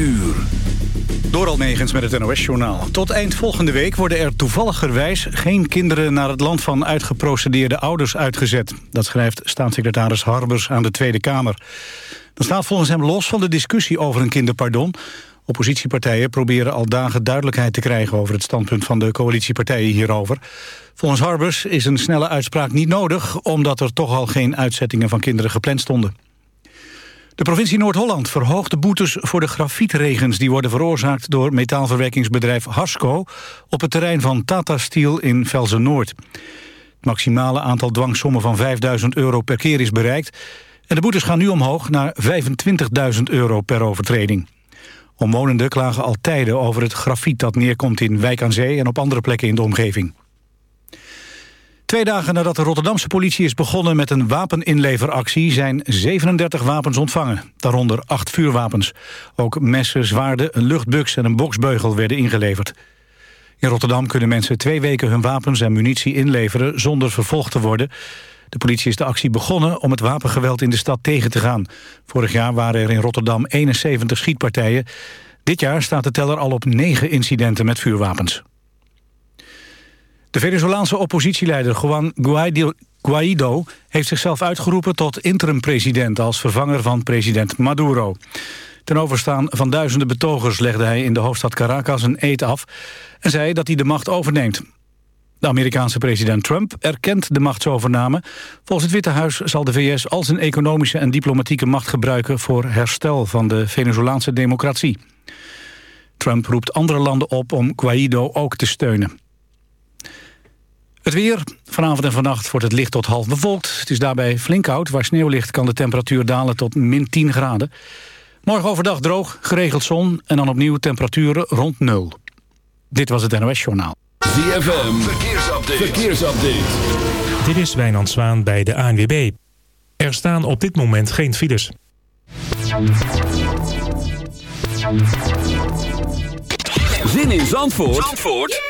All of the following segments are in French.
uur. Door Negens met het NOS-journaal. Tot eind volgende week worden er toevalligerwijs geen kinderen naar het land van uitgeprocedeerde ouders uitgezet. Dat schrijft staatssecretaris Harbers aan de Tweede Kamer. Dat staat volgens hem los van de discussie over een kinderpardon. Oppositiepartijen proberen al dagen duidelijkheid te krijgen over het standpunt van de coalitiepartijen hierover. Volgens Harbers is een snelle uitspraak niet nodig, omdat er toch al geen uitzettingen van kinderen gepland stonden. De provincie Noord-Holland verhoogt de boetes voor de grafietregens... die worden veroorzaakt door metaalverwerkingsbedrijf Hasco... op het terrein van Tata Steel in Velzen-Noord. Het maximale aantal dwangsommen van 5000 euro per keer is bereikt... en de boetes gaan nu omhoog naar 25.000 euro per overtreding. Omwonenden klagen al tijden over het grafiet dat neerkomt in Wijk aan Zee... en op andere plekken in de omgeving. Twee dagen nadat de Rotterdamse politie is begonnen met een wapeninleveractie... zijn 37 wapens ontvangen, daaronder acht vuurwapens. Ook messen, zwaarden, een luchtbux en een boksbeugel werden ingeleverd. In Rotterdam kunnen mensen twee weken hun wapens en munitie inleveren... zonder vervolgd te worden. De politie is de actie begonnen om het wapengeweld in de stad tegen te gaan. Vorig jaar waren er in Rotterdam 71 schietpartijen. Dit jaar staat de teller al op 9 incidenten met vuurwapens. De Venezolaanse oppositieleider Juan Guaido heeft zichzelf uitgeroepen tot interim-president als vervanger van president Maduro. Ten overstaan van duizenden betogers legde hij in de hoofdstad Caracas een eed af en zei dat hij de macht overneemt. De Amerikaanse president Trump erkent de machtsovername. Volgens het Witte Huis zal de VS al zijn economische en diplomatieke macht gebruiken voor herstel van de Venezolaanse democratie. Trump roept andere landen op om Guaido ook te steunen. Het weer. Vanavond en vannacht wordt het licht tot half bewolkt. Het is daarbij flink koud. Waar sneeuw ligt kan de temperatuur dalen tot min 10 graden. Morgen overdag droog, geregeld zon en dan opnieuw temperaturen rond nul. Dit was het NOS Journaal. ZFM, verkeersupdate. verkeersupdate. Dit is Wijnand Zwaan bij de ANWB. Er staan op dit moment geen files. Zin in Zandvoort? Zandvoort?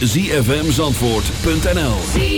www.zfmzandvoort.nl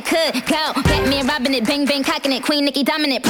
that could go. Batman robbing it, bang bang cocking it, Queen Nicki dominant.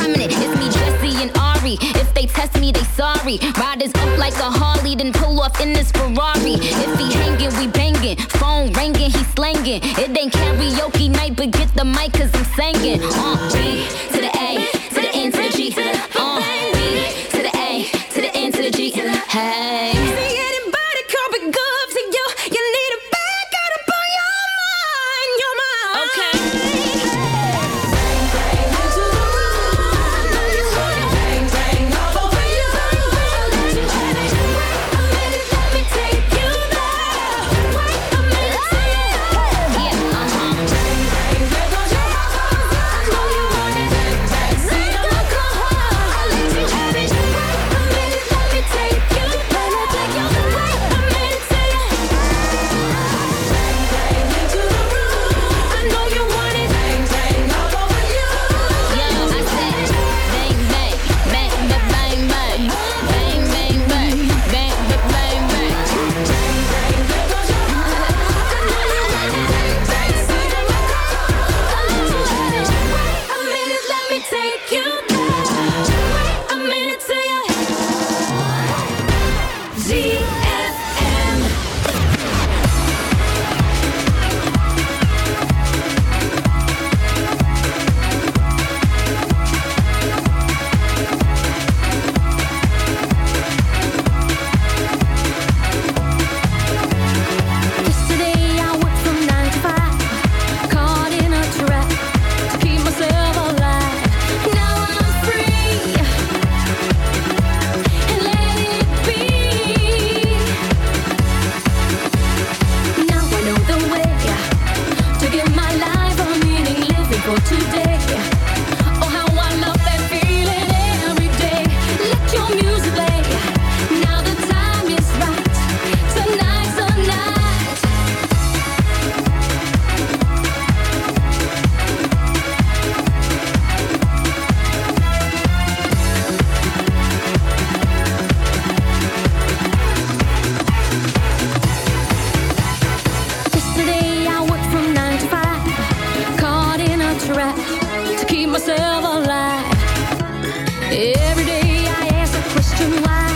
question why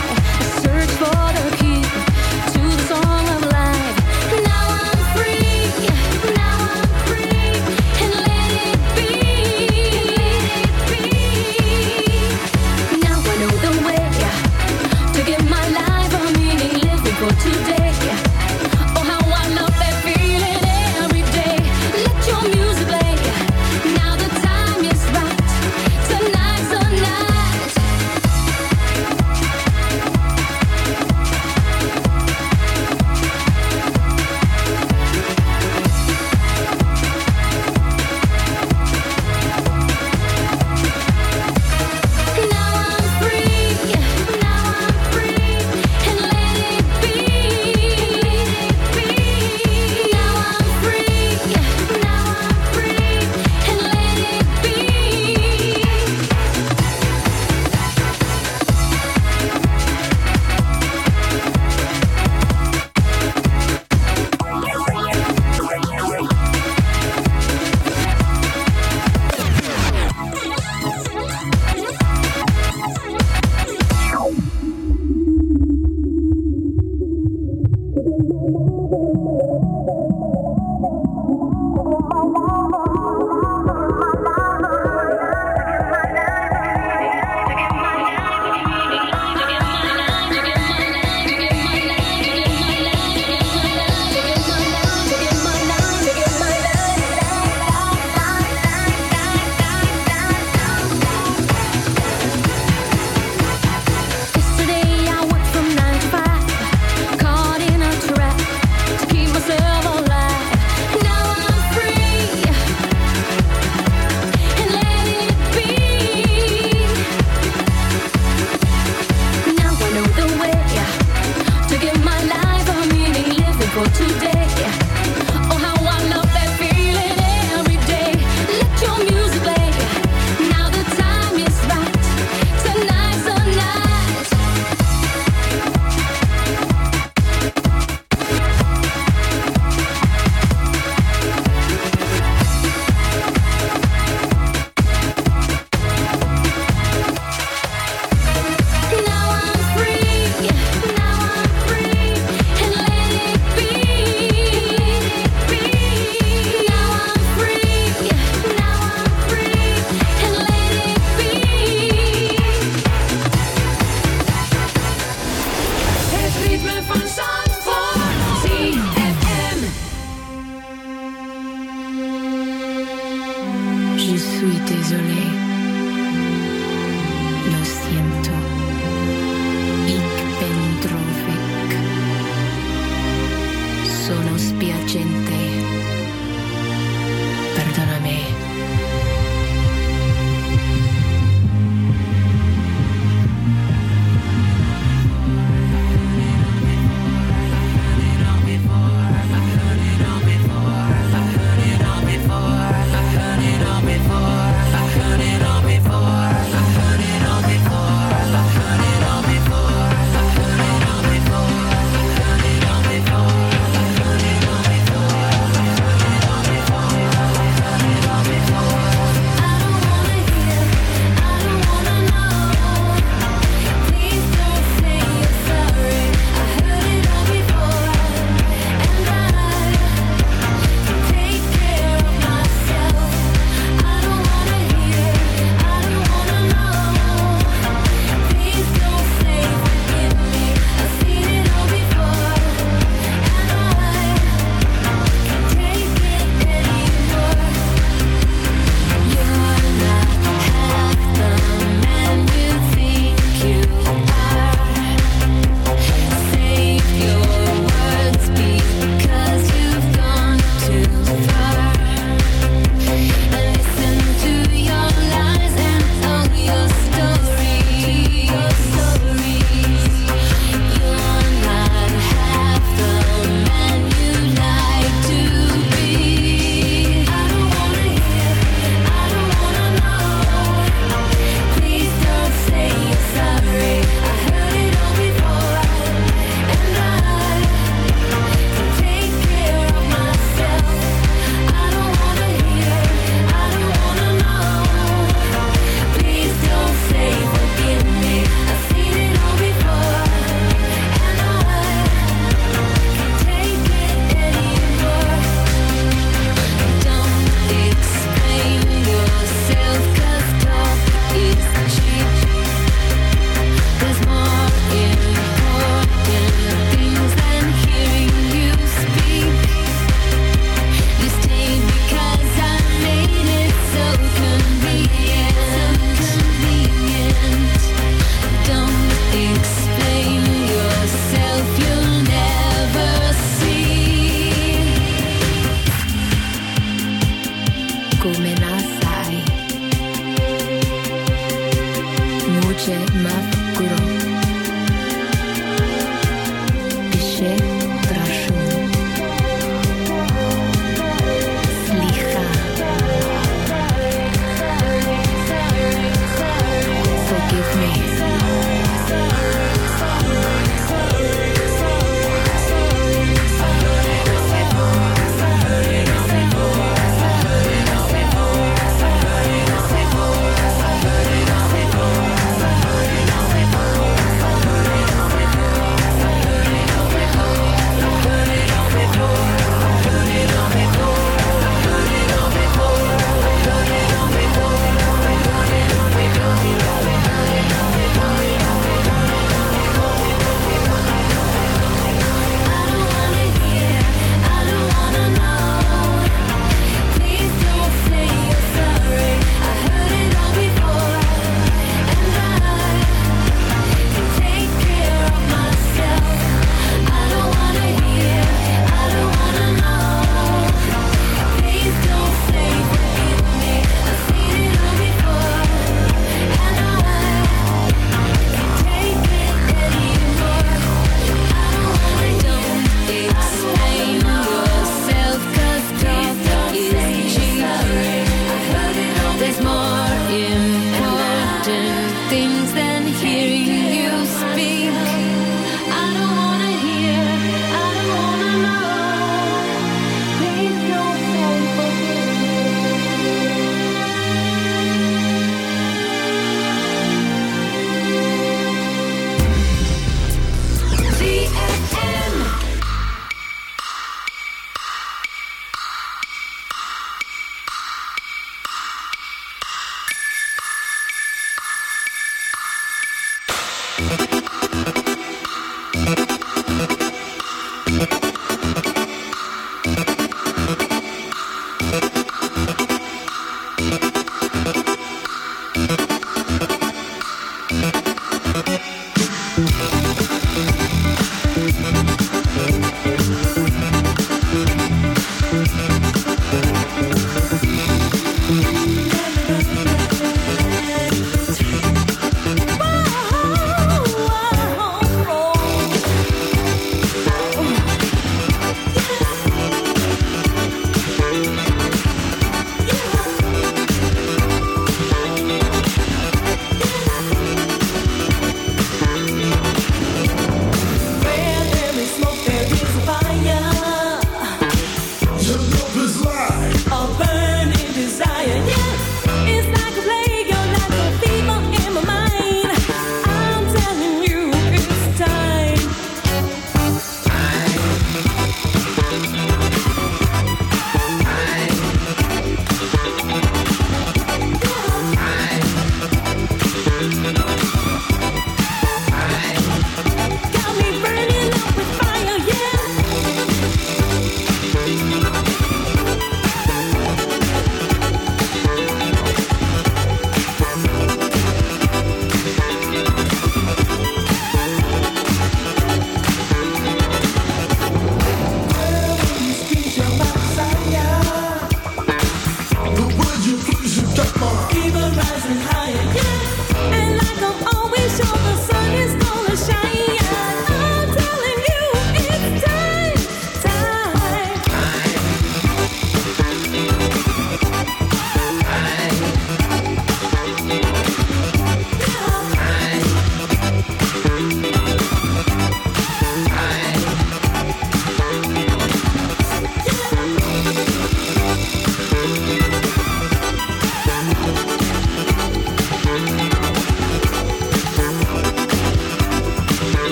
DJ Muff.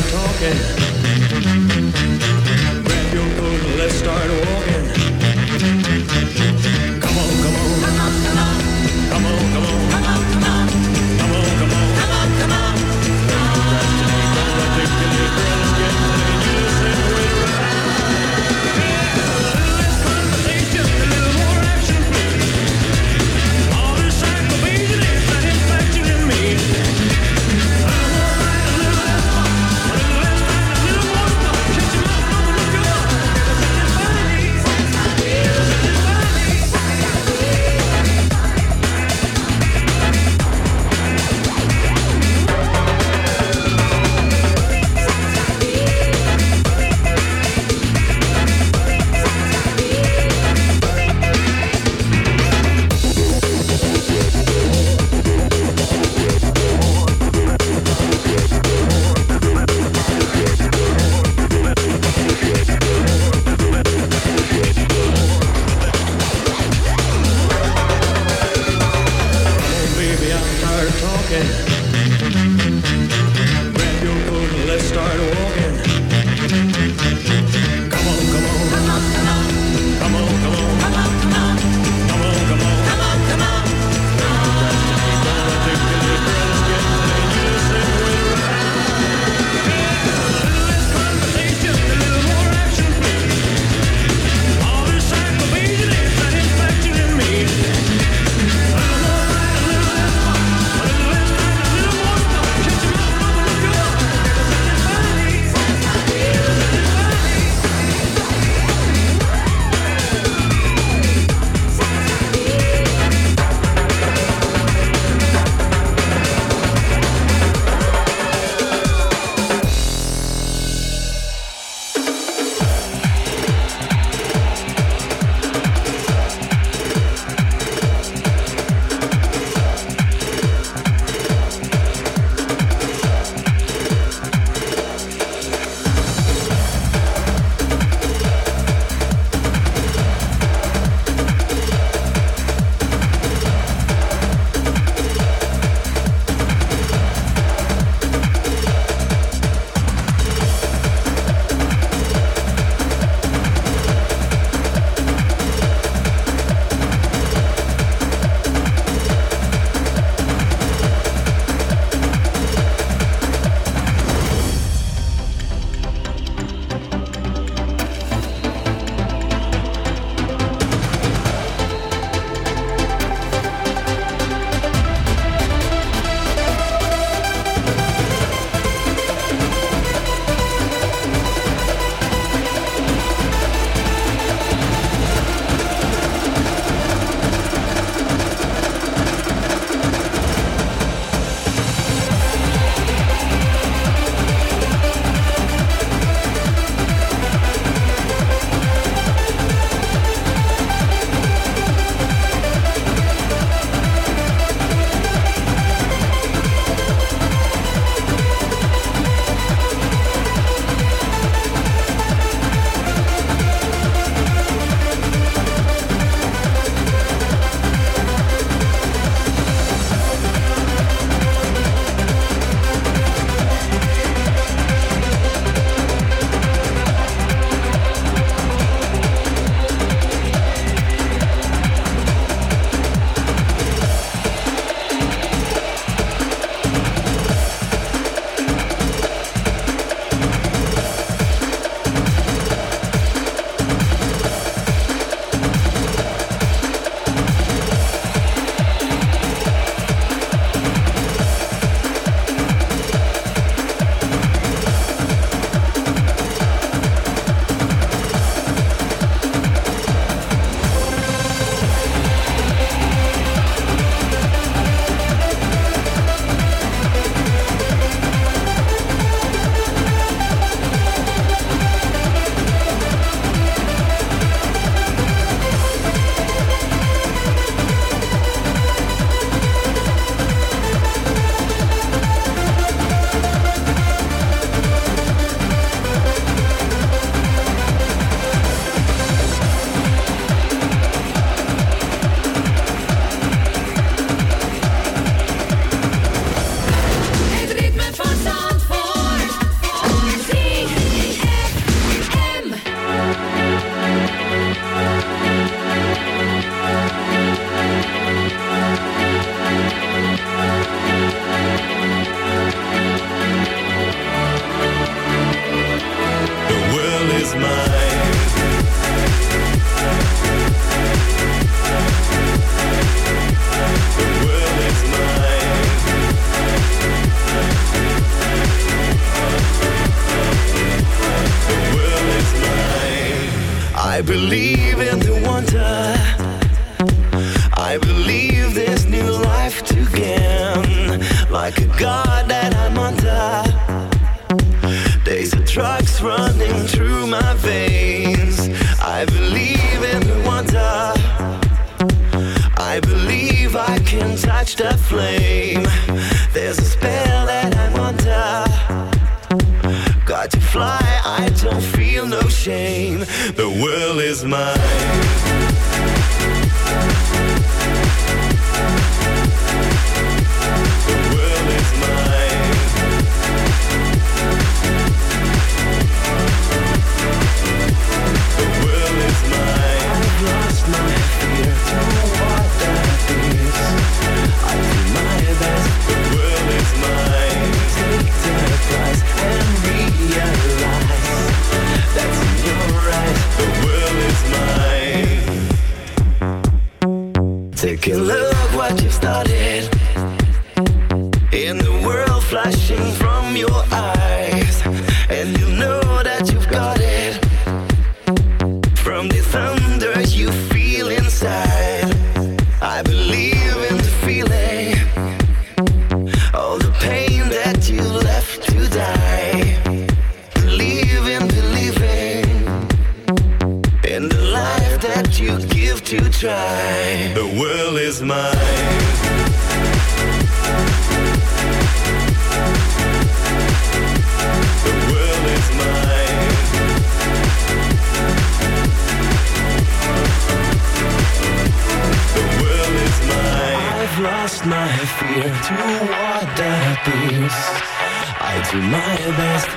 start talking. Grab your coat, let's start walking. like a god that I'm under. Days of drugs running through my veins. I believe in the wonder. I believe I can touch the flame. There's a spell that I'm under. Got to fly, I don't feel no shame. The world is mine.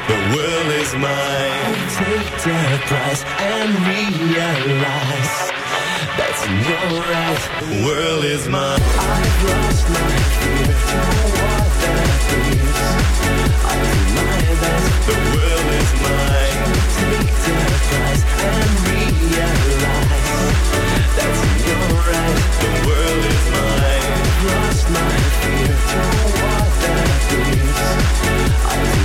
the world is mine. Take the price and realize that's your right. The world is mine. I've lost my fear want what that is. I deny that the world is mine. Take the price and realize that's your right. The world is mine. I've lost my fear to what that is. I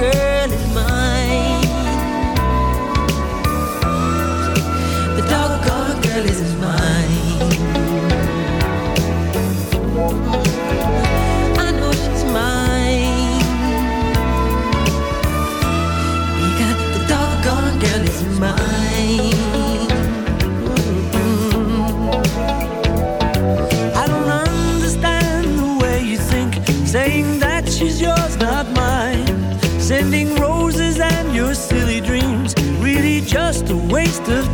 Yeah.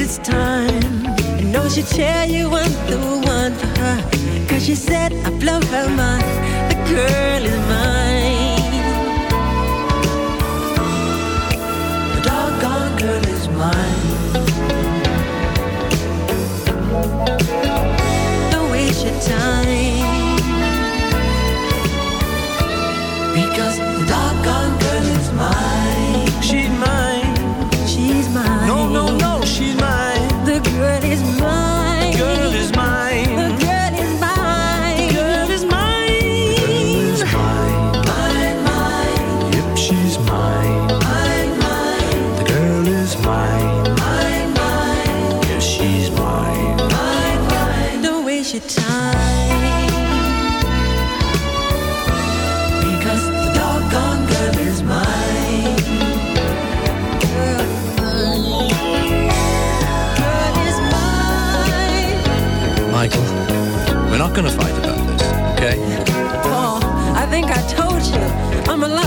this time. I know she'd tell you I'm the one for her. Cause she said I blow her mind. The girl is mine.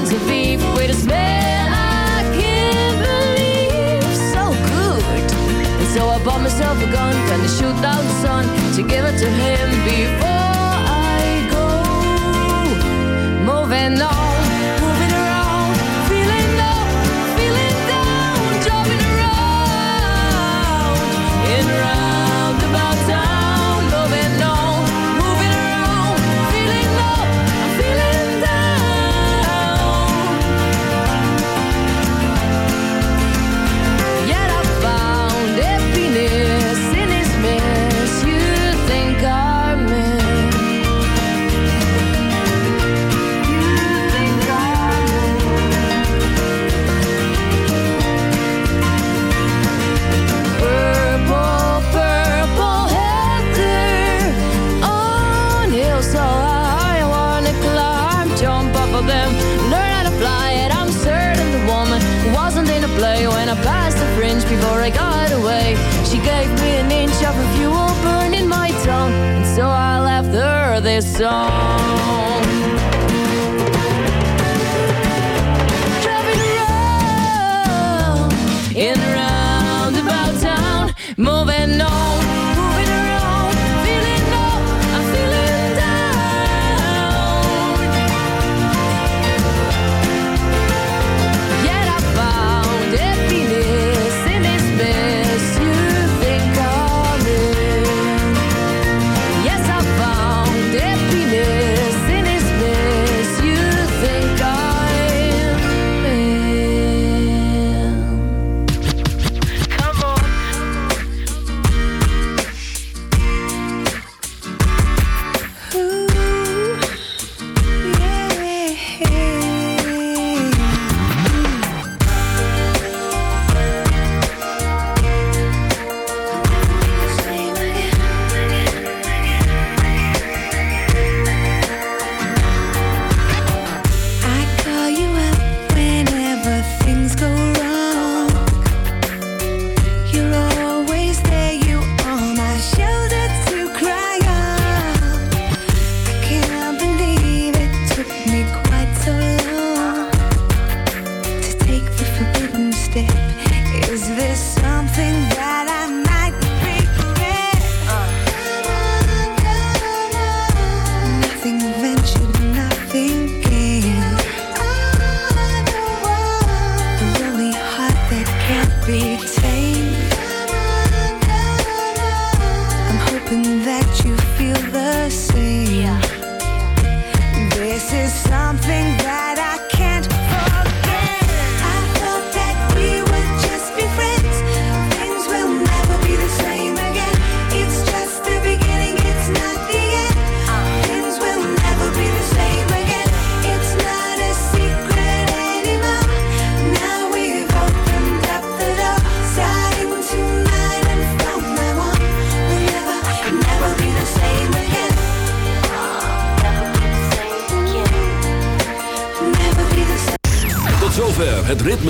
Burns of Eve with a smell I can't believe. So good. And so I bought myself a gun, gonna shoot down the sun to give it to him before I go. Moving on. song.